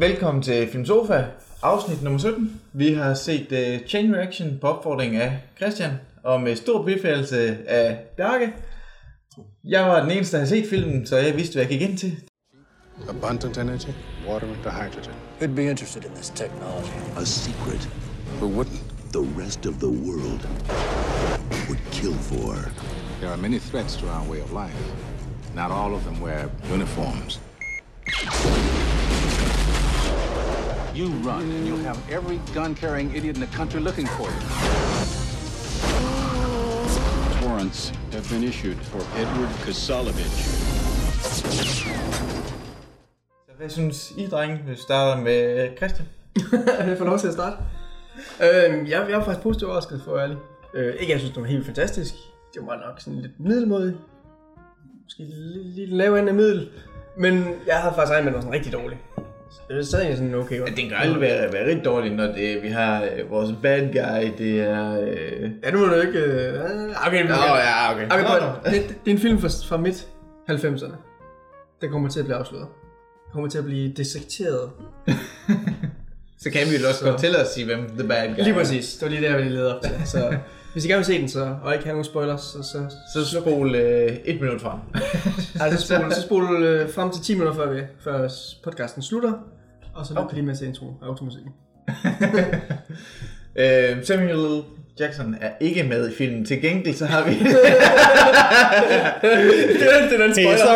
Velkommen til Filmsofa, afsnit nummer 17. Vi har set uh, Chain Reaction på opfordring af Christian, og med stor bifaldelse af Bjarke. Jeg var den eneste, der havde set filmen, så jeg vidste, hvad jeg gik ind til. Abundant energy, water into hydrogen. Who'd be interested in this technology? A secret Who wouldn't? the rest of the world would kill for. There are many threats to our way of life. Not all of them wear uniforms. You run, and you'll have every gun-carrying idiot in the country looking for you. Warrants have been issued for Edward Kasalovich. Så hvad synes I, drenge? Vi starter med Christian. jeg får lov til at starte. Øhm, jeg, jeg var faktisk positivt overrasket, for ærlig. Øh, ikke, jeg synes, det var helt fantastisk. Det var nok sådan lidt middelmodig. Måske lidt, lidt lavere end middel. Men jeg havde faktisk regnet med, at det var sådan rigtig dårligt. Det er stadig sådan okay. Ja, den kan aldrig være, være rigtig dårligt, når det, vi har øh, vores bad guy, det er... Øh... Ja, nu må du ikke... Øh, okay, Nå, ja, okay. okay Nå, prøv, det, det, er en film fra, fra midt 90'erne. Den kommer til at blive afsløret. Den kommer til at blive dissekteret. Så kan vi jo også Så- godt til at sige, hvem the bad guy Lige er. præcis. Det var lige der, jeg ville lede op til. Så hvis I gerne vil se den, så, og ikke have nogen spoilers, så, så, Så spol øh, et minut frem. Ej, så spol, så spol øh, frem til 10 minutter før, vi, før podcasten slutter. Og så okay. lige med til intro og automusikken. Øh, Samuel L. Jackson er ikke med i filmen. Til gengæld så har vi... det er den, det er den spoiler.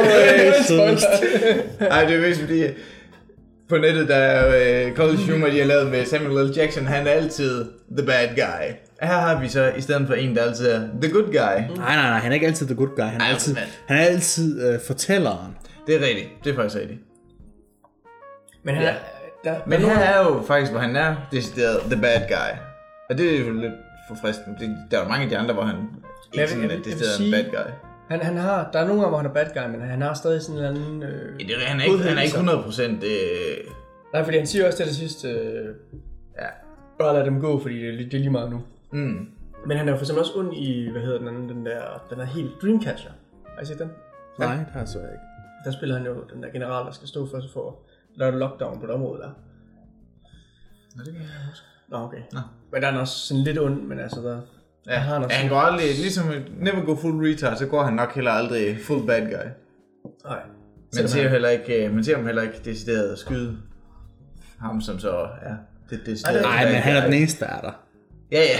Ej, det er vist fordi... På nettet, der er øh, college humor, de har lavet med Samuel L. Jackson, han er altid the bad guy. Her har vi så, i stedet for en, der altid er the good guy. Nej, nej, nej, han er ikke altid the good guy. Han er Ej, altid, han er altid øh, fortælleren. Det er rigtigt. Det er faktisk rigtigt. Men, han, Ja. ja. der, Men der, her er jo faktisk, hvor han er decideret the bad guy. Og det er jo lidt forfriskende. Det, der er jo mange af de andre, hvor han ikke sådan er decideret sige- bad guy. Han, han har, der er nogle gange, hvor han er bad guy, men han har stadig sådan en eller anden... Øh, Ja, det, er- han, er ikke, han er ikke 100 procent... Øh, Nej, fordi han siger også til det sidste, øh, ja. bare lad dem gå, fordi det, er lige- det er lige meget nu. Mm. Men han er jo for eksempel også ond i, hvad hedder den anden, den der, den er helt Dreamcatcher. Har I set den? Nej, det har jeg så ikke. Der spiller han jo den der general, der skal stå for, for der er lockdown på det område der. Nå, det kan jeg huske. Nå, okay. Nå. Men der er han også sådan lidt ond, men altså der... Ja, Han ja, han går aldrig, ligesom never go full retard, så går han nok heller aldrig full bad guy. Nej. Man ser, heller ikke, øh, man ser ham heller ikke decideret at skyde ham, som så er det decideret Nej, men han er den eneste, der er der. Ja, ja.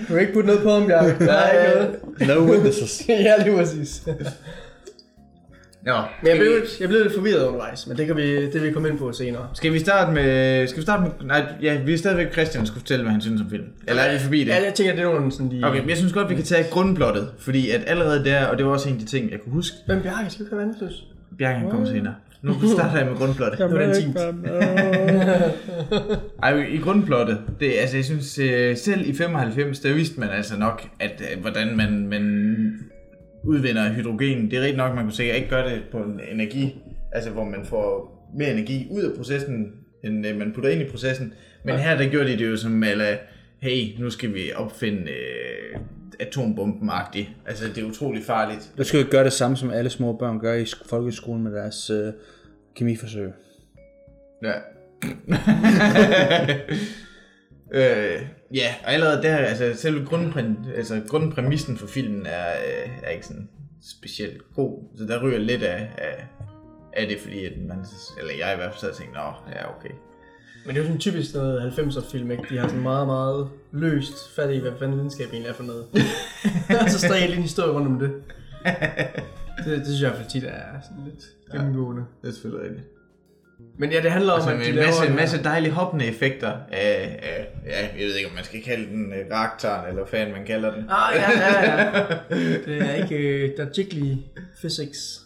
Du kan ikke putte noget på ham, Bjarke. Er ikke noget. No witnesses. ja, lige præcis. Nå, Men jeg blev, jeg blev lidt forvirret undervejs, men det kan vi, det vil vi komme ind på senere. skal vi starte med... Skal vi starte med... Nej, ja, vi er stadigvæk Christian, der skulle fortælle, hvad han synes om filmen. Eller er vi forbi det? Ja, jeg tænker, det er nogle sådan de... Okay, men jeg synes godt, vi kan tage grundplottet, fordi at allerede der, og det var også en af de ting, jeg kunne huske, Men Bjarke, skal vi have vandløs? Bjarke han kommer senere. Nu starter jeg med grundplottet. Det var den team. Ej, i grundplottet, det, altså jeg synes, øh, selv i 95, der vidste man altså nok, at, at hvordan man, man udvinder hydrogen. Det er rigtig nok, man kunne sikkert ikke gøre det på en energi, altså hvor man får mere energi ud af processen, end øh, man putter ind i processen. Men her, der gjorde de det jo som, eller, hey, nu skal vi opfinde øh, atombomben-agtigt. Altså, det er utrolig farligt. Du skal jo gøre det samme, som alle små børn gør i sk- folkeskolen med deres øh, kemiforsøg. Ja. øh, ja, og allerede der, altså selve grundpræn, altså, grundpræmissen for filmen er, øh, er ikke sådan specielt god. Så der ryger lidt af, af, af det, fordi at man, eller jeg i hvert fald sad og tænkte, nå, ja, okay. Men det er jo sådan typisk noget 90'er film, ikke? De har sådan meget, meget løst fat i, hvad fanden videnskab egentlig er for noget. og så strikker lige en historie rundt om det. det. Det synes jeg i hvert fald tit er sådan lidt gennemgående. Det er selvfølgelig rigtigt. Men ja, det handler om, Altså at de en masse, en- masse dejlige hoppende effekter af, af, ja, jeg ved ikke, om man skal kalde den uh, reaktoren, eller hvad man kalder den. Ah, ja, ja, ja. Det er ikke, uh, der er jiggly physics.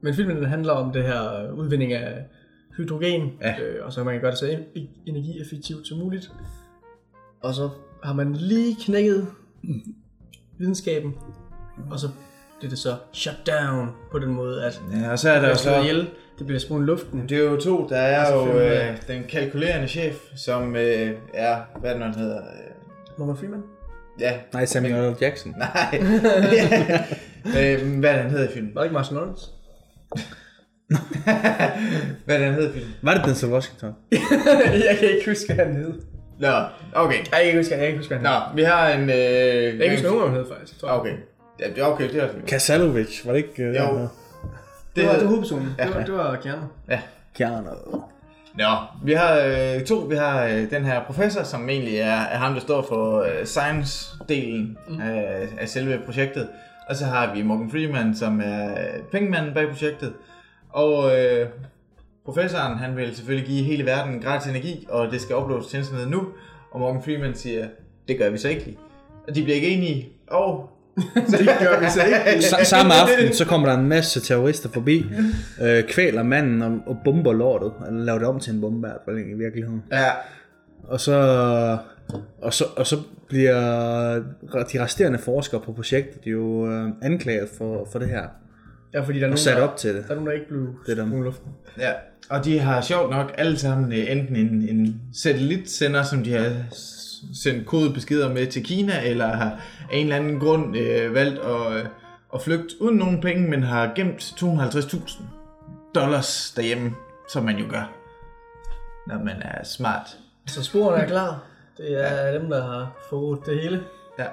Men filmen den handler om det her øh, udvinding af hydrogen, Ja. øh, og så man kan gøre det så en- energieffektivt som muligt. Og så har man lige knækket videnskaben, og så bliver det så shut down på den måde, at Ja, og så er der så... ihjel, det bliver sprunget i luften. Det er jo to. Der er Altså, jo øh, ja. den kalkulerende chef, som øh, er, hvad er han hedder? Øh, Morgan Freeman? ja, Nej, Samuel L. Jackson. nej. øh, hvad er han hedder i filmen? Var det ikke Martin Lawrence? Hvad er den hed, film? Var det Denzel Washington? jeg kan ikke huske, hvad han hed. Nå, okay. Jeg kan ikke huske, jeg kan ikke huske, hvad han hed. Nå, vi har en... Øh, Jeg kan ikke huske, hvad han hed, faktisk. Tror jeg. Okay. Ja, det er okay, det er også Kasalovic, var det ikke? Uh, Jo. Det var, det var hovedpersonen. Ja. Det var, det var Keanu. Keanu. Nå, vi har øh, to. Vi har øh, den her professor, som egentlig er, er ham, der står for øh, science-delen mm. af, af selve projektet. Og så har vi Morgan Freeman, som er øh, pengemanden bag projektet. Og øh, professoren, han vil selvfølgelig give hele verden gratis energi, og det skal uploades til internettet nu. Og Morgan Freeman siger, det gør vi så ikke. Og de bliver ikke enige. Og Det gør vi så ikke. S- samme aften, så kommer der en masse terrorister forbi, øh, kvæler manden og, og bomber lortet, eller laver det om til en bombe, i virkeligheden. ja, Og så, og så, og så bliver de resterende forskere på projektet jo øh, anklaget for, for det her, Ja, fordi der er og nogen, sat der, op til det. der er nogen, der ikke blev Det er i luften. Ja, og de har sjovt nok alle sammen øh, enten en, en satellitsender, som de har sendt kodebeskeder med til Kina, eller har af en eller anden grund øh, valgt at, øh, at flygte uden nogen penge, men har gemt 250.000 dollars derhjemme, som man jo gør, når man er smart. Så sporene er klar. Det er dem, der har fået det hele. Ja.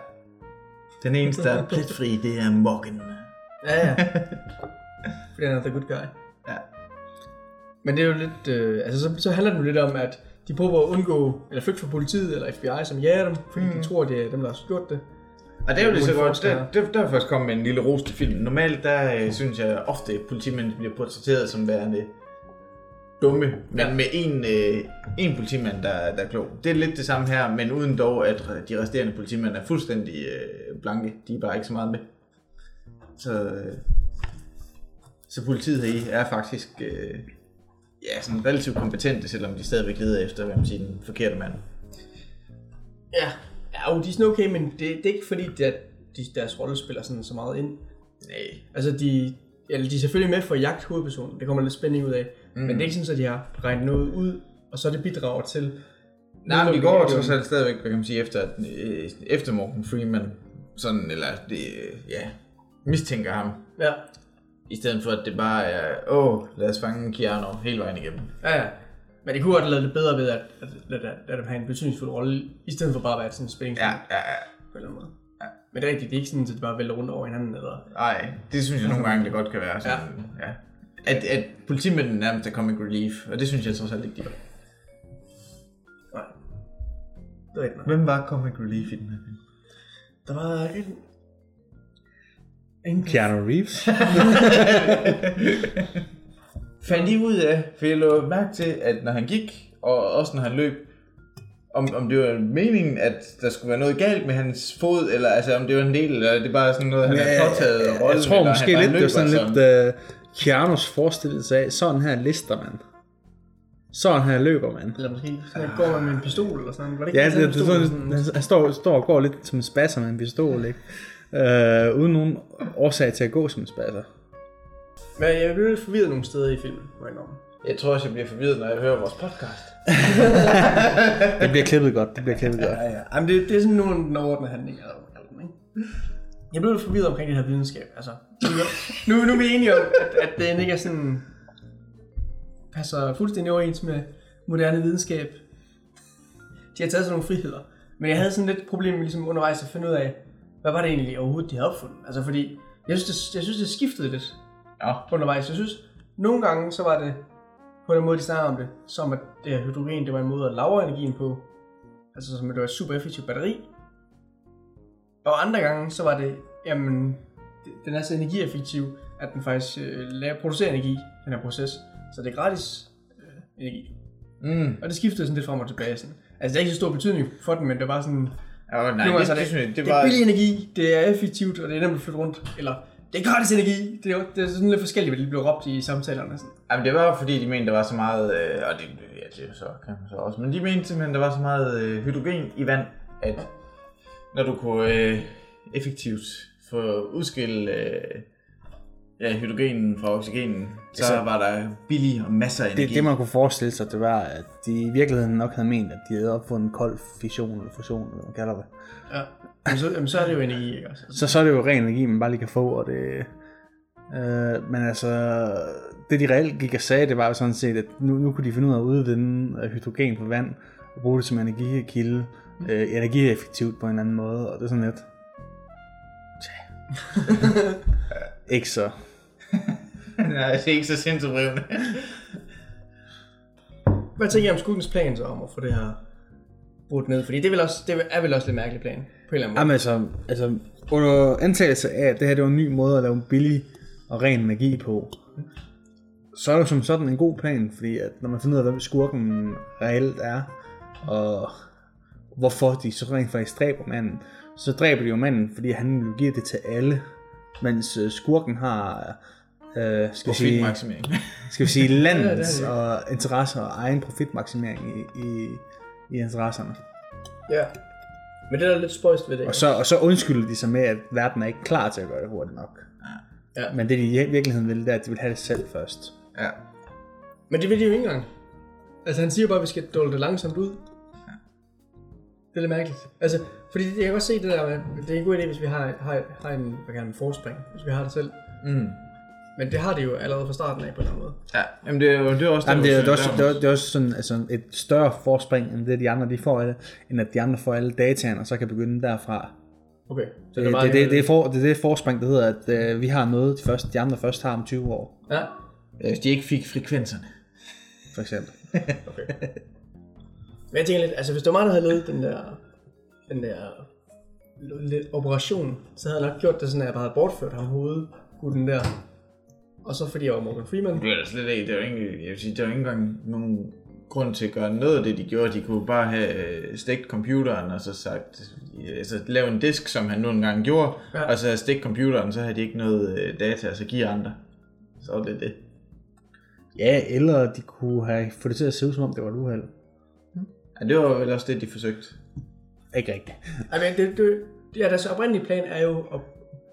Den eneste, der er pletfri, det er Morgan. Ja, ja. Fordi han er the good guy. Ja. Men det er jo lidt, øh, altså så, så handler det jo lidt om, at de prøver at undgå, eller flygte fra politiet eller FBI, som jager dem, fordi mm. de tror, det er dem, der har gjort det. Og det er jo lige så godt, der, der, der er faktisk kommet med en lille ros til filmen. Normalt, der øh, synes jeg ofte, at politimænd bliver portrætteret som værende dumme, men Ja. med en, øh, en politimand, der, der er klog. Det er lidt det samme her, men uden dog, at de resterende politimænd er fuldstændig øh, blanke. De er bare ikke så meget med. Så, øh, så politiet her i er faktisk øh, ja, sådan relativt kompetente, selvom de stadigvæk leder efter, hvad man siger, den forkerte mand. Ja. Ja, jo, de er sådan okay, men det, det er ikke fordi, at de, deres rolle spiller sådan så meget ind. Nej. Altså, de, eller de er selvfølgelig med for at jagte hovedpersonen. Det kommer lidt spænding ud af. Mm. Men det er ikke sådan, at de har regnet noget ud, og så er det bidrager til... Nej, men de går trods alt stadigvæk, hvad kan man sige, efter, øh, efter Morgan Freeman, sådan, eller det, øh, ja, mistænker ham, Ja. I stedet for at det bare er, åh, lad os fange Keanu hele vejen igennem. Ja, ja. Men det kunne godt have lavet det bedre ved, at, at, at, at, at dem have en betydningsfuld rolle, i stedet for bare at være sådan en spændingsfilm. Ja, ja, ja. På en eller anden måde. Ja. Men det er rigtigt, det er ikke sådan, at det bare vælter rundt over hinanden, eller... Nej, det synes jeg nogle gange, det godt kan være sådan, ja. ja. At, at politimændene nærmest er comic relief, og det synes jeg trods alt ikke, de var. Nej. Det er nok. Hvem var comic relief i den her film? Der var en... En Keanu Reeves. Fandt I ud af, for jeg lå mærke til, at når han gik, og også når han løb, om, om det var meningen, at der skulle være noget galt med hans fod, eller altså om det var en del, eller det er bare sådan noget, han har påtaget jeg, rollen, jeg tror eller måske han lidt, bare det var sådan løber lidt uh, Keanus forestillelse af, sådan her lister man. Sådan her løber man. Eller måske sådan, går man med en pistol eller sådan. Var det ikke Ja, sådan det, en det, det, sådan- han, han står, står og går lidt som en spasser med en pistol, ikke? Uh, uden nogen årsag til at gå som en spasser. Men jeg blev lidt forvirret nogle steder i filmen, må jeg indrømme. Jeg tror også, jeg bliver forvirret, når jeg hører vores podcast. Det bliver klippet godt, det bliver klippet godt. Ja, ja. Jamen, det, det er sådan nogle den overordnede handling, den? Jeg blev lidt forvirret omkring det her videnskab. Altså, nu, nu er vi enige om, at, at det ikke er sådan... passer fuldstændig overens med moderne videnskab. De har taget sådan nogle friheder. Men jeg havde sådan lidt problem med ligesom undervejs at finde ud af, hvad var det egentlig overhovedet, de havde opfundet? Altså fordi, jeg synes, det, jeg synes, det skiftede lidt Ja. undervejs. Jeg synes, nogle gange så var det på den måde, de snakker om det, som at det her hydrogen, det var en måde at lagre energien på. Altså som at det var et super effektivt batteri. Og andre gange, så var det, jamen, den er så energieffektiv, at den faktisk øh, laver, producerer energi, den her proces. Så det er gratis øh, energi. Mm. Og det skiftede sådan lidt frem og tilbage. Sådan. Altså, det er ikke så stor betydning for den, men det var sådan... Oh, nej, nu det, det, det, synes jeg, det, det var... er billig energi, det er effektivt, og det er nemt at flytte rundt. Eller, det er gratis energi. Det er, det er sådan lidt forskelligt, hvad de blev råbt i samtalerne. Sådan. Jamen, det var fordi, de mente, der var så meget, øh, og det, ja, det så, kan man så også, men de mente simpelthen, der var så meget øh, hydrogen i vand, at når du kunne øh, effektivt få udskille øh, ja, hydrogenen fra oxygenen, så Altså- var der billig og masser af energi. Det, det man kunne forestille sig, det var, at de i virkeligheden nok havde ment, at de havde opfundet kold fission eller fusion, eller hvad man kalder det. Ja. Jamen, så, jamen, så er det jo energi, ikke også? Så, så er det jo ren energi, man bare lige kan få, og det, Øh, men altså, det de reelt gik og sagde, det var jo sådan set, at nu, nu kunne de finde ud af at udvinde øh, hydrogen på vand, og bruge det som energikilde, øh, energieffektivt på en anden måde, og det er sådan lidt... Tja. Ikke så. Nej, det er ikke så sindssygt rivende. Hvad tænker I om Skuggens plan så om at få det her brudt ned? Fordi det er vel også, det er vel også lidt mærkelig plan, på en eller anden måde. Jamen altså, altså, under antagelse af, at det her det var en ny måde at lave billig og ren energi på, så er det jo som sådan en god plan, fordi at når man finder ud af, hvem skurken reelt er, og hvorfor de så rent faktisk dræber manden, så dræber de jo manden, fordi han vil give det til alle, mens øh, skurken har, øh, skal vi sige, skal vi sige landets Ja, det og interesser og egen profitmaksimering i, i, i interesserne. Ja. Men det er lidt spøjst ved det. Og så, og så undskylder de sig med, at verden er ikke klar til at gøre det hurtigt nok. Ja. Men det de i virkeligheden vil, det er, at de vil have det selv først. Ja. Men det vil de jo ikke engang. Altså han siger bare, at vi skal dole det langsomt ud. Det er lidt mærkeligt. Altså, fordi jeg kan godt se det der med, det er en god idé, hvis vi har, har, har en, hvad kan man, forspring, hvis vi har det selv. Mm. Men det har de jo allerede fra starten af på en eller anden måde. Ja, jamen det er jo det er også... Jamen, det, er, det, er også, det, er, det er også sådan, altså, et større forspring, end det de andre de får af det, end at de andre får alle dataene, og så kan begynde derfra. Okay. Så Det, det, det, det, det, er for, det er det forspring, der hedder, at øh, vi har noget, de, første, de andre først har om 20 år, Ja. Ja, Hvis de ikke fik frekvenserne. for eksempel. Men jeg tænker lidt, altså hvis det var mig, der havde ledet den der, den der lidt operation, så havde jeg nok gjort det sådan, at jeg bare havde bortført ham hovedet, gutten der. Og så fordi jeg var Morgan Freeman. Det er da slet ikke, det er jo ikke, jeg vil sige, der er jo ikke engang nogen grund til at gøre noget af det, de gjorde. De kunne bare have øh, stegt computeren og så sagt, altså lave en disk, som han nu engang gjorde, Ja. og så have stegt computeren, så havde de ikke noget øh, data, og så give andre. Så var det det. Ja, eller de kunne have fået det til at se ud, som om det var et uheld. Ja, det var vel også det, de forsøgte. Ikke rigtigt. Men det, det, ja, deres oprindelige plan er jo at,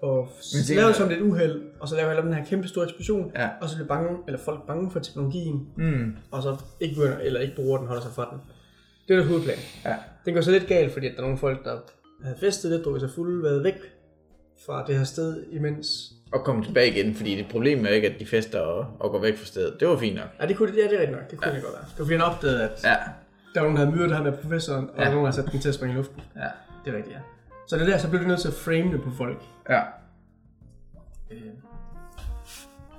at det lave er- det som et uheld, og så lave heller den her kæmpe store eksplosion, Ja. og så bliver bange, eller folk bange for teknologien, Mm. og så ikke begynder, eller ikke bruger den, holder sig fra den. Det er deres hovedplan. Ja. Den går så lidt galt, fordi at der er nogle folk, der havde festet lidt, drukket sig fulde, været væk fra det her sted, imens... Og komme tilbage igen, fordi det problem er ikke, at de fester og, og går væk fra stedet. Det var fint nok. Ja, det kunne det, ja, det er rigtigt nok. Det kunne ja. det godt være. Det var fordi, han opdagede, at Ja. der var nogen, der havde myrdet ham med professoren, og ja. der Ja. var nogen, der havde sat den til at springe i luften. Ja. Det er rigtigt, ja. Så det er der, så blev du nødt til at frame det på folk. Ja.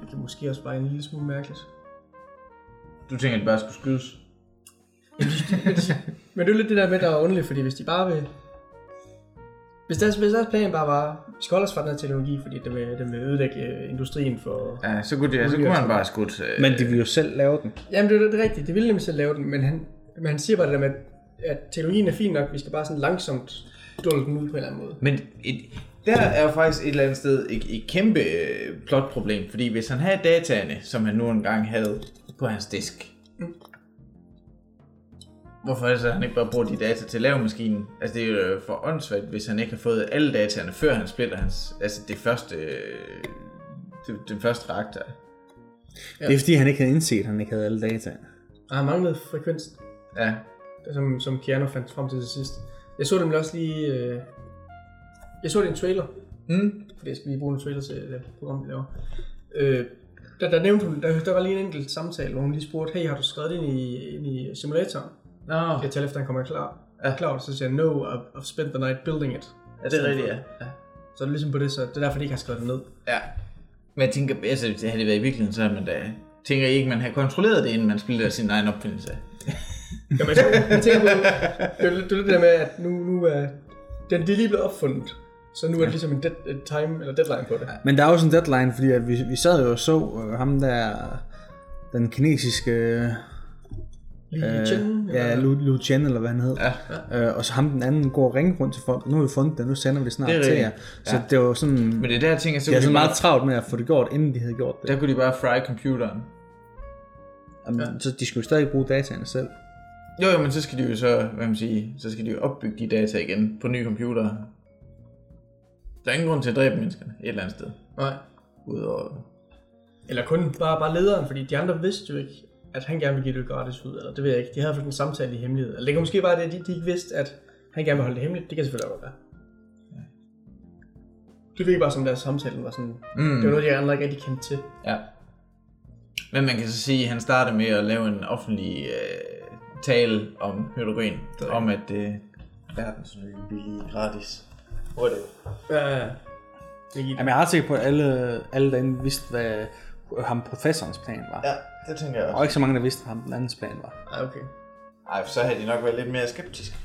Det kan måske også være en lille smule mærkeligt. Du tænker, at de bare skulle skydes? Men det er jo lidt det der med, der er underligt, fordi hvis de bare vil... Hvis deres, hvis deres plan bare var, vi skal holde os fra den her teknologi, fordi det vil, det vil ødelægge øh, industrien for... Ja, så kunne, de, så kunne man bare skudt... Øh, Men de vil jo selv lave den. Jamen det er, det rigtigt, det ville nemlig selv lave den, men han, men han siger bare det der med, at teknologien er fin nok, vi skal bare sådan langsomt dulle den ud på en eller anden måde. Men et, der er jo faktisk et eller andet sted et, et kæmpe øh, plotproblem, fordi hvis han havde dataene, som han nu engang havde på hans disk, Mm. hvorfor er det så, at han ikke bare bruger de data til at lave maskinen? Altså det er jo for åndssvagt, hvis han ikke har fået alle dataene, før han splitter hans, altså det første, øh, det, den første reaktor. Det er fordi, han ikke havde indset, at han ikke havde alle data. Og han manglede frekvensen, Ja, som, som Keanu fandt frem til det sidste. Jeg så dem også lige... Øh, jeg så det i en trailer, mm. fordi jeg skal lige bruge en trailer til det program, vi laver. Øh, der, der nævnte hun, der, der var lige en enkelt samtale, hvor hun lige spurgte, hey, har du skrevet det ind i, ind i simulatoren? Nå, Kan jeg tælle efter, han kommer klar? Ja. Klar, så siger jeg, no, I've, spent the night building it. ja, det er rigtigt, ja. ja. Så er det ligesom på det, så det er derfor, de ikke har skrevet det ned. Ja. Men jeg tænker, altså, det havde det været i virkeligheden, så havde man da... Tænker I ikke, man har kontrolleret det, inden man splitter sin egen opfindelse? Jamen, jeg, jeg tænker på, det er, det er det der med, at nu, nu er den, det er lige blevet opfundet. Så nu er det ligesom en, dead, time, eller deadline på det. Men der er også en deadline, fordi at vi, vi sad jo og så øh, ham der, den kinesiske, øh, Lige Chen, ja, eller- Lu, Lu Chen, eller hvad han hed. Ja. Øh, og så ham den anden går og ringer rundt til folk. Nu har vi fundet det, nu sender vi det snart Det er til jer. Så Ja. det var sådan, Men det er der, jeg tænker, så de har kunne så meget bare, travlt med at få det gjort, inden de havde gjort det. der kunne de bare fry computeren. Jamen, Så de skulle jo stadig bruge dataene selv. Jo, jo, men så skal de jo så, hvad man sige, så skal de jo opbygge de data igen på nye computere. Der er ingen grund til at dræbe menneskerne et eller andet sted. Nej. Udover... Eller kun bare, bare lederen, fordi de andre vidste jo ikke, at han gerne ville give det gratis ud, eller det ved jeg ikke. De havde fået en samtale i hemmelighed. Eller det kan måske bare det, at de, de ikke vidste, at han gerne vil holde det hemmeligt. Det kan selvfølgelig godt være. Det virkede bare som deres samtalen var sådan... Mm. Det var noget, de andre ikke rigtig kendte til. Ja. Men man kan så sige, at han starter med at lave en offentlig øh, tale om hydrogen. Om at det er verdens nye billige gratis. Whatever. Ja, ja. Det gik. Jamen, jeg er ret sikker på, at alle, alle derinde vidste, hvad ham professorens plan var. Ja, det tænker jeg Og også. ikke så mange, der vidste, hvad ham den andens plan var. Ej, okay. Ej, så havde de nok været lidt mere skeptiske.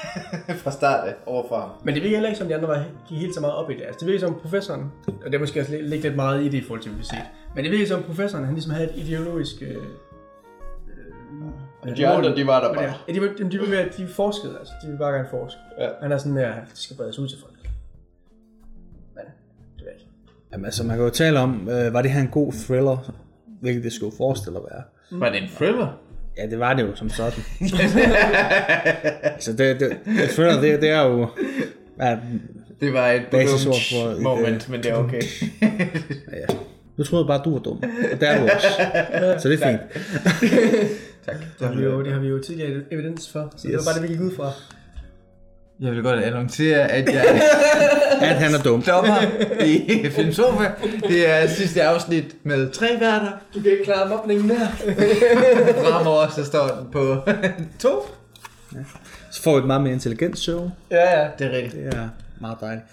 Fra start af overfor ham. Men det virker heller ikke som, de andre var, gik helt så meget op i det. Altså, det virker som professoren, og det er måske også lig- ligge lidt meget i det i forhold til, hvad vi set. Men det virker som professoren, han ligesom havde et ideologisk... Øh, øh, De andre, de var der Ja, bare. ja, de, var, de, var mere, de forskede, altså. De ville bare gerne forske. Ja. Han er sådan mere, det skal bredes ud til folk. Men, det ved jeg ikke. Jamen, altså, man kan jo tale om, øh, var det her en god thriller, hvilket det skulle forestille at være. Var det en thriller? Ja, det var det jo som sådan. altså, det, det, thriller, det, det er jo... Ja, Det var et Basisord for et, moment, øh, men det er okay. ja. Du troede bare, du var dum. Og det er du også. Så det er fint. Det har, vi jo, det har vi jo tidligere evidens for, så yes. det var bare det, vi gik ud fra. Jeg vil godt annoncere, at jeg At han er dum. dommer i Filmsofa. Det er sidste afsnit med tre værter. Du kan ikke klare mobningen der. Fremover så står den på to. Så får vi et meget mere intelligent show. ja, ja. Det er rigtigt. Det er meget dejligt.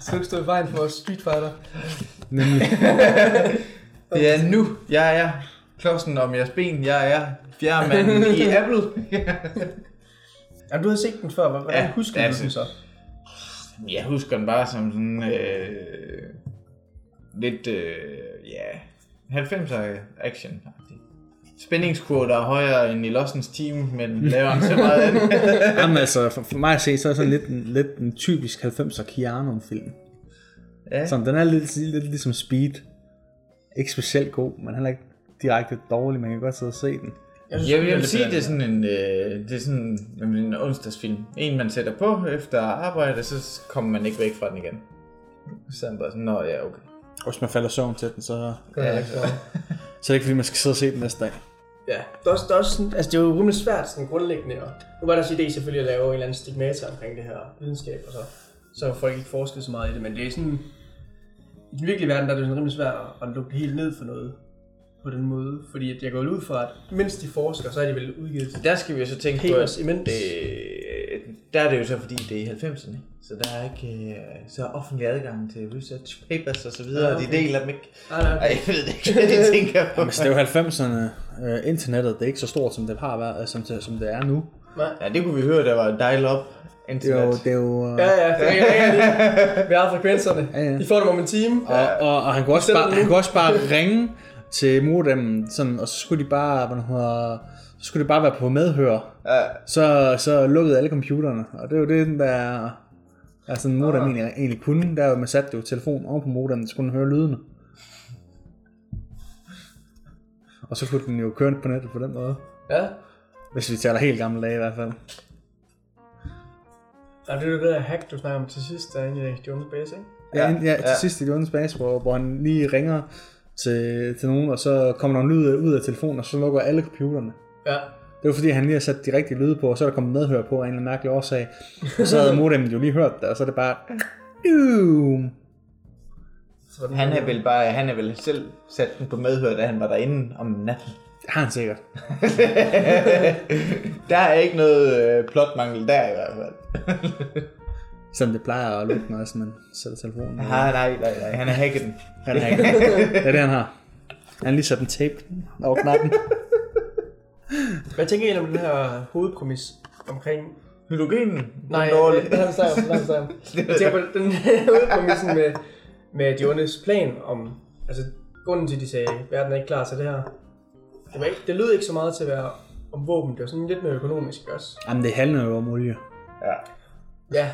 Så du stå i vejen for Street Fighter. Nemlig. Det er nu, jeg er klodsen om jeres ben. Jeg er fjerde manden i Apple. Ja, du har set den før. Hvordan Ja, ja, husker ja, du den så? Jeg husker den bare som sådan øh, lidt, øh, ja, 90'er action. Spændingskurve, der er højere end i Lossens team, men laver en så meget andet. Jamen altså, for, for mig at se, så er det sådan lidt en, lidt en typisk 90'er Keanu-film. Ja. Sådan, den er lidt, lidt ligesom Speed. Ikke specielt god, men heller ikke direkte dårlig. Man kan godt sidde og se den. synes, Jeg vil, jeg vil sige, det er sådan en, øh, det er sådan en onsdagsfilm. En, man sætter på efter arbejde, så kommer man ikke væk fra den igen. Så er bare sådan, nå ja, okay. Og hvis man falder søvn til den, så, Ja, så. så er det ikke fordi, man skal sidde og se den næste dag. Ja, det er også, det er også sådan, altså det er jo rimelig svært sådan grundlæggende. Og nu var deres idé selvfølgelig at lave en eller anden stigmata omkring det her videnskab, og så, så folk ikke forsket så meget i det, men det er sådan, i den virkelige verden der er det sådan rimelig svært at, at lukke helt ned for noget på den måde, fordi at jeg går ud fra, at mens de forsker, så er de vel udgivet Der skal vi jo så tænke på, at imens. det, der er det jo så, fordi det er i 90'erne. Så der er ikke øh, så offentlig adgang til research papers og så videre, og okay. de deler dem ikke. Nej, nej, Ej, jeg ved det ikke, hvad de tænker på. Men så det er jo 90'erne. Uh, internettet, det er ikke så stort, som det har været, øh, som det, som det er nu. Ja, det kunne vi høre, der var dial-up internet. er jo... Det er jo uh, Ja, ja, det er rigtigt. Vi har frekvenserne. Ja, ja. De får dem om en time. Og, og, og han, kunne også bare, han kunne også bare ringe til modemmen, sådan, og så skulle de bare, hvad det hedder, så skulle det bare være på medhør. Ja. Så, så lukkede alle computerne, og det er jo det, den der, er sådan en modem egentlig, egentlig kunne. Der er man satte jo telefonen oven på modemmen, så kunne den høre lydene. Og så kunne den jo køre på nettet på den måde. Ja. Hvis vi taler helt gamle dage i hvert fald. Nej, det er jo det der hack, du snakker om til sidst, der er inde i Jones Base, ikke? Ja, ja, ja til sidst i Jonas Base, hvor, hvor han lige ringer til, til nogen, og så kommer der en lyd ud af telefonen, og så lukker alle computerne. Ja. Det var fordi, han lige har sat de rigtige lyde på, og så er der kommet medhør på af en eller anden mærkelig årsag. Og så havde modemet jo lige hørt det, og så er det bare... Boom. Så var den Han er vel bare, han er vel selv sat den på medhør, da han var derinde om natten. Det har han sikkert. Der er ikke noget øh, plotmangel der i hvert fald. Selvom det plejer at lukke, når man sætter telefonen. Nej, nej, nej, nej, han er hacket den. Han er ikke. Det er det, han har. Han har lige sat en tape over knappen. Hvad tænker I om den her hovedpræmis omkring... Hydrogenen? Nej, den dårlige. øh, lad os snakke om, snakke om. Jeg tænker på den hovedpræmissen med, med Jonas plan om... Altså, grunden til, at de sagde, at verden er ikke klar til det her. Det, var ikke, det lød ikke så meget til at være om våben. Det var sådan lidt mere økonomisk også. Jamen, det handler jo om olie. Ja. Ja.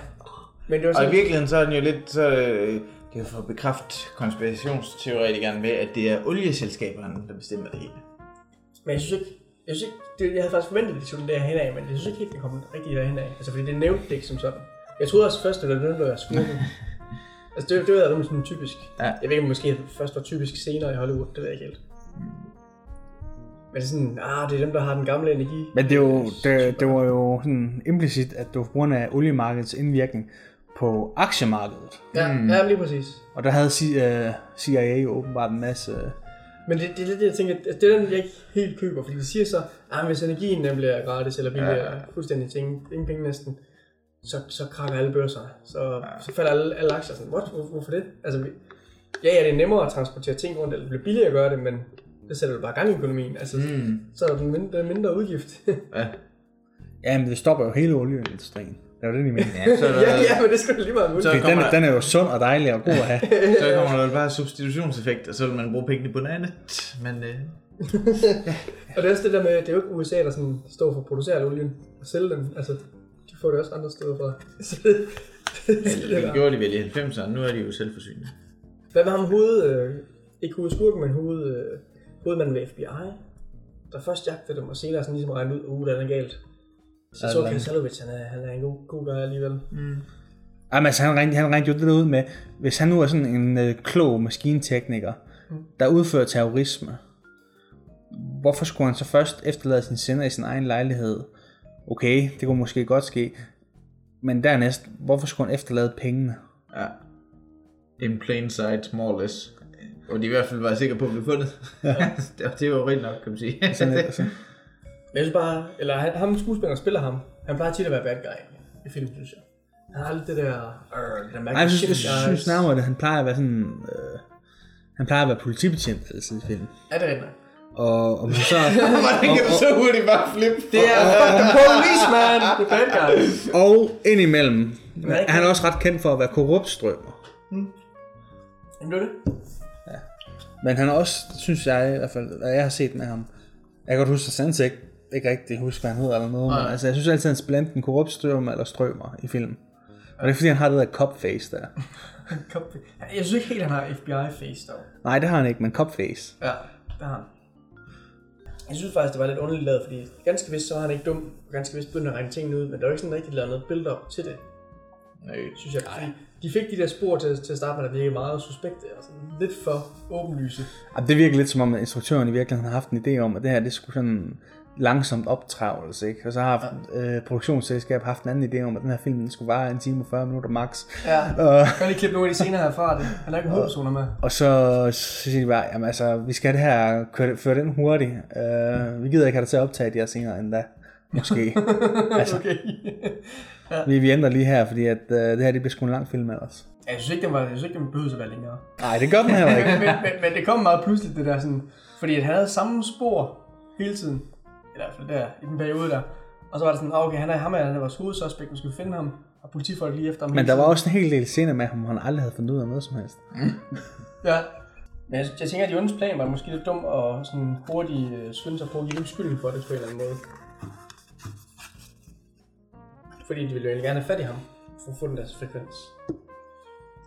Men det var Og i sådan... virkeligheden så er den jo lidt, så øh, det er jo for at bekræfte konspirationsteoretikeren med, at det er olieselskaberne, der bestemmer det hele. Men jeg synes ikke... Jeg, synes ikke, det, jeg havde faktisk forventet, at de tog den der henad, men jeg synes ikke helt, det kom rigtig derhen af. Altså, fordi det nævnte det ikke som sådan. Jeg troede også først, at det der var skurken. altså, det, det var rimelig sådan typisk. Ja. Jeg ved ikke, om måske først var typisk senere i Hollywood, det ved jeg ikke helt. Men det er sådan, ah, det er dem, der har den gamle energi. Men det, er jo, det, det var jo sådan implicit, at det var på grund af oliemarkedets indvirkning, på aktiemarkedet. Ja, mm. ja lige præcis. Og der havde C- øh, CIA jo åbenbart en masse... øh, Men det, det er lidt det, jeg tænker, det er den, jeg ikke helt køber, fordi de siger så, at hvis energien den bliver gratis eller billigere, ja. fuldstændig til ingen, ingen penge næsten, så, så krakker alle børser. Så, ja. så falder alle, alle aktier sådan, what? Hvor, hvorfor det? Altså, ja, ja, det er nemmere at transportere ting rundt, eller det bliver billigere at gøre det, men det sætter jo bare gang i økonomien. Altså, mm. så er der den mindre, den mindre udgift. Ja. Ja, men det stopper jo hele olieindustrien. Det er jo det, de ja, så, er der, ja, ja, men det skal lige meget muligt. Så- den, er- der- den er jo sund og dejlig og god at have. så kommer der vel bare substitutionseffekt, og så vil man bruge pengene på noget andet. Men øh, Og det er også det der med, det er jo ikke USA, der sådan står for at producere olien og sælge den. Altså, de får det også andre steder fra. Så det, det det gjorde de vel i 90'erne, nu er de jo selvforsynende. Hvad med ham hoved, øh, ikke hovedskurken, men hoved, øh, hovedmanden ved FBI, der først jagtede dem, og senere sådan ligesom regnede ud, uh, der er galt. Så så Kasalovic, han er, han er en god, god guy alligevel. Mm. Jamen, altså, han regnede, han regnede jo det ud med, hvis han nu er sådan en øh, klog maskintekniker, der udfører terrorisme, hvorfor skulle han så først efterlade sin sender i sin egen lejlighed? Okay, det kunne måske godt ske. Men dernæst, hvorfor skulle han efterlade pengene? Ja. In plain sight, more or less. Og de i hvert fald var sikre på at blive fundet. Ja. det, var- det var jo rent nok, kan man sige. Sådan lidt, altså. Men jeg synes bare, eller han, ham skuespiller, der spiller ham, han plejer tit at være bad guy i film, synes jeg. Han har lidt det der, øh, det der Ej, jeg synes, jeg synes nærmere, at han plejer at være sådan... Øh, han plejer at være politibetjent altid i filmen. Er det rigtigt? Og, og så, Hvordan kan du så hurtigt bare flippe? Det er fucking police, man! Det er bad guy. og indimellem, ikke- han er også ret kendt for at være korrupt strømmer. Jamen, det er det. Men han er også, synes jeg i hvert fald, at jeg har set med ham. Jeg kan godt huske, at Sands ikke, ikke rigtig huske, hvad han hedder eller noget. Men, altså, jeg synes altid, han spiller enten korrupt strømmer eller strømmer i filmen. Og det er fordi, han har det der cop-face der. Kom. Jeg synes ikke helt, han har FBI-face, dog. Nej, det har han ikke, men cop-face. Ja, det har han. Jeg synes faktisk, det var lidt underligt lavet, fordi ganske vist så var han ikke dum, og ganske vist begyndte at regne tingene ud, men der var ikke sådan rigtig lavet noget build-up til det, Nej. synes jeg. Fordi de fik de der spor til, til at starte med, der virkede meget suspekte, og sådan lidt for åbenlyse. Og det virker lidt som om, at instruktøren i virkeligheden har haft en idé om, at det her, det skulle sådan langsomt optravles, ikke? Og så har øh, produktionsselskabet haft en anden idé om, at den her film den skulle vare en time og 40 minutter max. Ja, Og, kan lige klippe nogle af de scener herfra, det. han er ikke hovedpersoner med. og så, så siger de bare, jamen altså, vi skal det her, køre, føre den hurtigt. Uh, vi gider ikke have det til at optage de her scener endda. Måske. altså, Okay. vi, vi ændrer lige her, fordi at, uh, det her det bliver sgu en lang film ellers. Jeg synes ikke, den, var, jeg synes ikke, den behøvede at være længere. Nej, det gør den heller ikke. men, men, men, det kom meget pludseligt, det der sådan, fordi at han havde samme spor hele tiden. I hvert fald der, i den periode der. Og så var det sådan, ah, okay, han er ham er vores hovedsuspekt, skal vi finde ham. Og politifolk lige efter ham Men der var også en hel del scener med ham, hvor han aldrig havde fundet ud af noget som helst. Ja. Men jeg, jeg tænker, at de ondes plan var måske lidt dum og sådan hurtigt øh, skynde sig på at give dem skylden for det på en eller anden måde. Fordi de ville jo egentlig gerne have fat i ham, for at få den deres frekvens.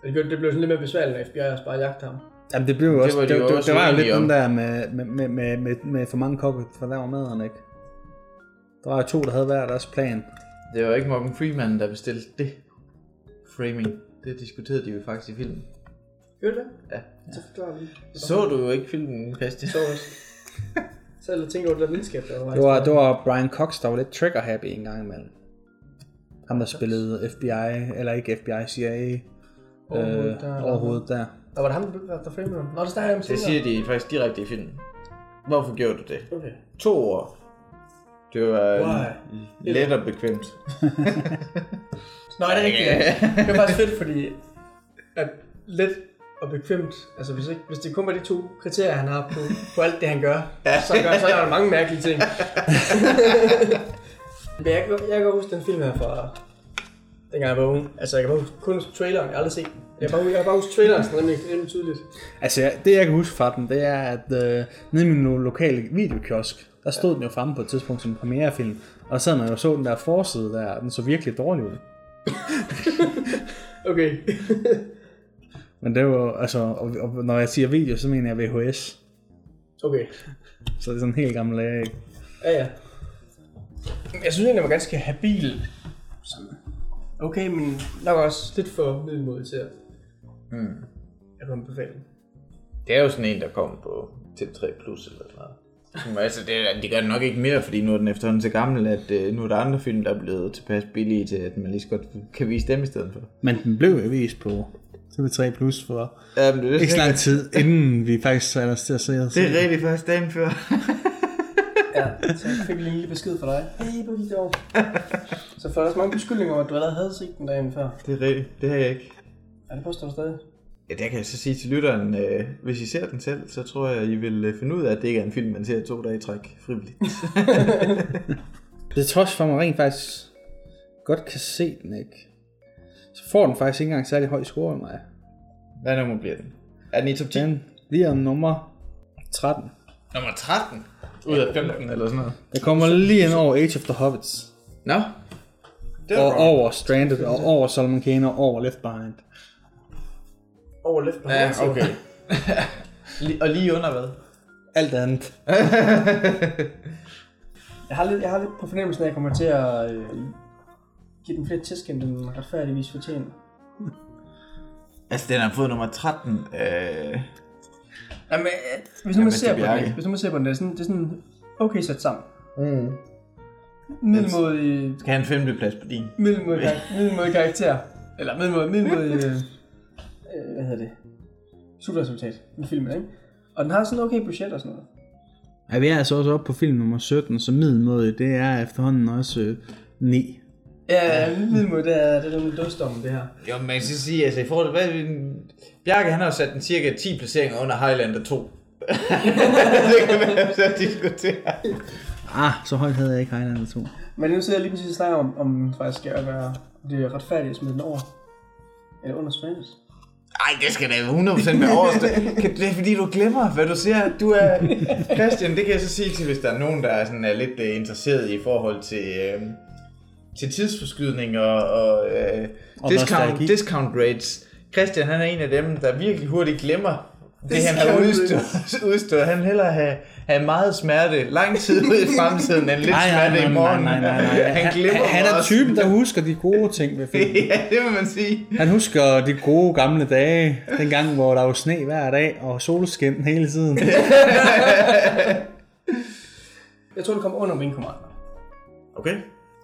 Det, det blev sådan lidt mere besværligt, når FBI også bare jagte ham. Jamen det blev jo Det også, var det, de det, også det var jo lidt om. den der med, med, med, med, med, med for mange kokke, for der var maderen, ikke? Der var jo to, der havde hver deres plan. Det var ikke Morgan Freeman, der bestilte det. Framing. Det diskuterede de jo faktisk i filmen. Gjorde det? Ja. Så forklarer vi. Så du jo ikke filmen, Christian? Så også. Så jeg tænker over det der videnskab, der var. Det var, det var Brian Cox, der var lidt trigger happy en gang imellem. Ham, der spillede FBI, eller ikke FBI, CIA, Overhovedet øh, der. overhovedet der. Der var det ham, der, der framede ham. Nå, det snakker jeg om Det siger de faktisk direkte i filmen. Hvorfor gjorde du det? Okay. To år. Det var Why? let og bekvemt. Nej, det er rigtigt. Ja. Det er faktisk fedt, fordi at let og bekvemt, altså hvis, ikke, hvis det kun var de to kriterier, han har på, på alt det, han gør, så, gør, så er der mange mærkelige ting. Men jeg, kan- jeg kan huske den film her fra dengang jeg var ung. Altså, jeg kan bare huske kun traileren, jeg har aldrig set den. Jeg kan bare, jeg kan bare huske traileren sådan rimelig, rimelig tydeligt. Altså, jeg- det jeg kan huske fra den, det er, at øh, nede i min lo- lokale videokiosk, der stod den jo fremme på et tidspunkt som premierefilm, og sad man jo og så den der forside der, og den så virkelig dårlig ud. Okay. Men det var, altså, og, og når jeg siger video, så mener jeg VHS. okay. Så det er sådan en helt gammel lag, ikke? Ja, ja. Jeg synes egentlig, den var ganske habil. Sådan. Okay, men nok også lidt for middelmodig til at, Hmm. at den. Det er jo sådan en, der kom på TV3 Plus eller sådan noget. Men altså, det, det gør det nok ikke mere, fordi nu er den efterhånden så gammel, at øh, nu er der andre film, der er blevet tilpas billige til, at man lige så godt kan vise dem i stedet for. Men den blev jo vist på TV3 Plus for Ja, men det, er ikke så lang tid, inden vi faktisk satte os til at se os. Det er rigtig først dagen før. Ja, så jeg fik lige en lille besked fra dig. Hey, på dit år. Så får der også mange beskyldninger om, at du allerede havde set den dagen før. Det er rigtigt. Det har jeg ikke. Ja, det påstår du stadig. Ja, der kan jeg så sige til lytteren, øh, hvis I ser den selv, så tror jeg, I vil øh, finde ud af, at det ikke er en film, man ser to dage i træk frivilligt. Det er trods for, at man rent faktisk godt kan se den, ikke? Så får den faktisk ikke engang særlig høj score af mig. Hvad nummer bliver den? Er den i top 10? Den bliver nummer 13. Nummer 13? Ud af 15 eller sådan noget. Der kommer lige ind over Age of the Hobbits. Nå. Det Og over Stranded, og over Solomon Kane, og over Left Behind. Over left på Ja, okay. Og lige under hvad? Alt andet. Jeg har, lidt, jeg har lidt på fornemmelsen at jeg kommer til at øh, give den flere tæsk, end den retfærdigvis fortjener. Altså, den har fået nummer 13. Øh... Jamen, øh, hvis nu man ser på den, hvis nu man ser på den, det er sådan, det er sådan okay sat sammen. Mm. Middelmodig, Skal have en femteplads på din? middelmodig, kar- middelmodig karakter. Eller middelmodig, middelmodig, øh, øh, hvad hedder det? Slutresultat i filmen, ikke? Og den har sådan okay budget og sådan noget. Ja, vi er altså også oppe på film nummer 17, så middelmåde, det er efterhånden også øh, 9. Ja, middelmodig, det er, det er den dødsdommen, det her. Jo, men man så sige, altså i forhold til, hvad, Bjarke han har sat den cirka 10 placeringer under Highlander 2. det kan man så diskutere. Ah, så højt havde jeg ikke Highlander 2. Men nu sidder jeg lige præcis og snakker om, om faktisk skal være det er retfærdigt at smide den over. Eller under Stranded. Ej, det skal da 100% være overstået. Kan- Det er fordi, du glemmer, hvad du siger. Du er... Christian, det kan jeg så sige til, hvis der er nogen, der er, sådan, er lidt uh, interesseret i forhold til, uh, til tidsforskydning og, og uh, Og discount, nostalgi. discount rates. Christian, han er en af dem, der virkelig hurtigt glemmer det, han har udstået. udstået. Han vil hellere have, have meget smerte lang tid ud i fremtiden, end lidt smerte i morgen. nej, nej, nej. Han glemmer han, han er også. typen, der husker de gode ting ved film. ja, det må man sige. Han husker de gode gamle dage, dengang hvor der var sne hver dag og solskin hele tiden. Jeg tror, det kommer under Wing Commander. Okay.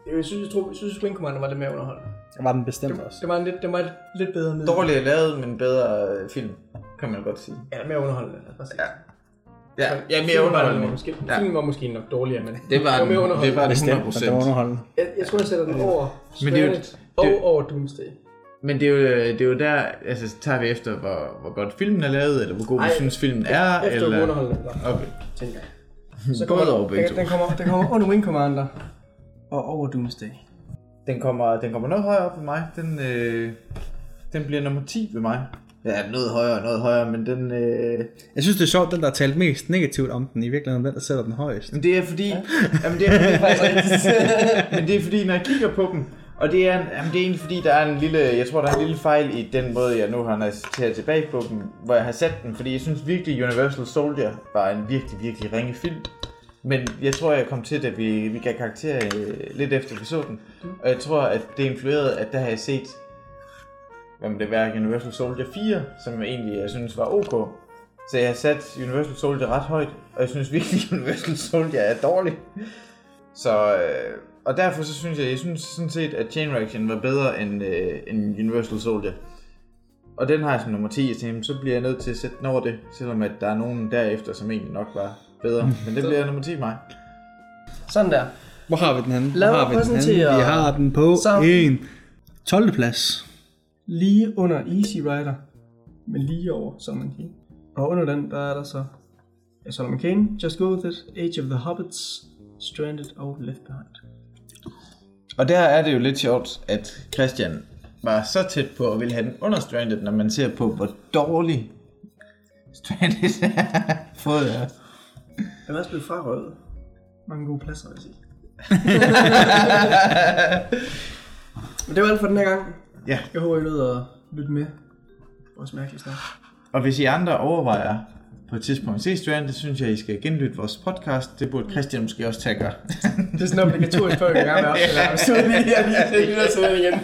Jeg synes, jeg, tror, jeg synes Wing Commander var lidt mere underholdende. Det var den bestemt også. Det var en lidt, det var et lidt bedre med. Dårligere lavet, men bedre øh, film, kan man godt sige. Ja, mere underholdende. Ja. Ja, ja mere Filmen var underholdende. Måske, Ja. Filmen var måske nok dårligere, men Det var, det var mere den, underholdende. det var Bestemt, 100 men det var underholdende. Jeg, jeg tror, jeg sætter den over Men det er jo- det- og over Doomsday. Men det er, jo, det er jo der, altså tager vi efter, hvor, hvor godt filmen er lavet, eller hvor god vi Ej, synes filmen er, Efter eller... underholdende, Okay. tænker jeg. Så Både over begge den, to. den, kommer, den kommer under Wing Commander og over Doomsday. Den kommer, den kommer noget højere op ved mig. Den, øh, den bliver nummer 10 ved mig. Ja, noget højere, noget højere, men den... Øh, Jeg synes, det er sjovt, den der har talt mest negativt om den, i virkeligheden den, der sætter den højest. Men det er fordi, jamen det er, det er faktisk. Men det er fordi, når jeg kigger på dem, og det er, jamen det er egentlig fordi, der er en lille, jeg tror, der er en lille fejl i den måde, jeg nu har taget tilbage på dem, hvor jeg har sat den, fordi jeg synes virkelig, Universal Soldier var en virkelig, virkelig ringe film. Men jeg tror, jeg kom til det, at vi, vi gav karakter øh, lidt efter vi så den. Og jeg tror, at det influerede, at der har jeg set, hvad må det være, Universal Soldier 4, som egentlig jeg synes var ok. Så jeg har sat Universal Soldier ret højt, og jeg synes virkelig, Universal Soldier er dårlig. Så, øh, og derfor så synes jeg, jeg synes sådan set, at Chain Reaction var bedre end, øh, end Universal Soldier. Og den har jeg som nummer 10, jeg tænkte, så bliver jeg nødt til at sætte den over det, selvom at der er nogen derefter, som egentlig nok var bedre. Men det bliver nummer 10 mig. Sådan der. Hvor har vi den henne? Hvor Lad har mig vi den henne? præsentere- Vi har den på Så- en 12. plads. Lige under Easy Rider, men lige over Solomon Kane. Og under den, der er der så ja, Solomon Kane, Just Go With It, Age of the Hobbits, Stranded og Left Behind. Og der er det jo lidt sjovt, at Christian var så tæt på at ville have den under Stranded, når man ser på, hvor dårlig Stranded er fået af. Jeg er også blevet frarøvet. Mange gode pladser, vil jeg sige. Men det var alt for den her gang. Ja. Jeg håber, I nød at lytte med. Vores mærkelige snak. Og hvis I andre overvejer på et tidspunkt at se Stranded, synes jeg, I skal genlytte vores podcast. Det burde Christian måske også tage at gøre. Det er sådan obligatorisk før, vi er i gang med at optage. Så vi lige, jeg lige, jeg lige, jeg lige igen.